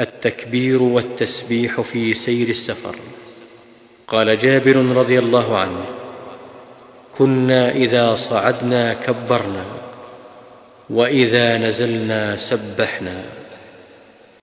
التكبير والتسبيح في سير السفر. قال جابر رضي الله عنه كنا إذا صعدنا كبرنا وإذا نزلنا سبحنا.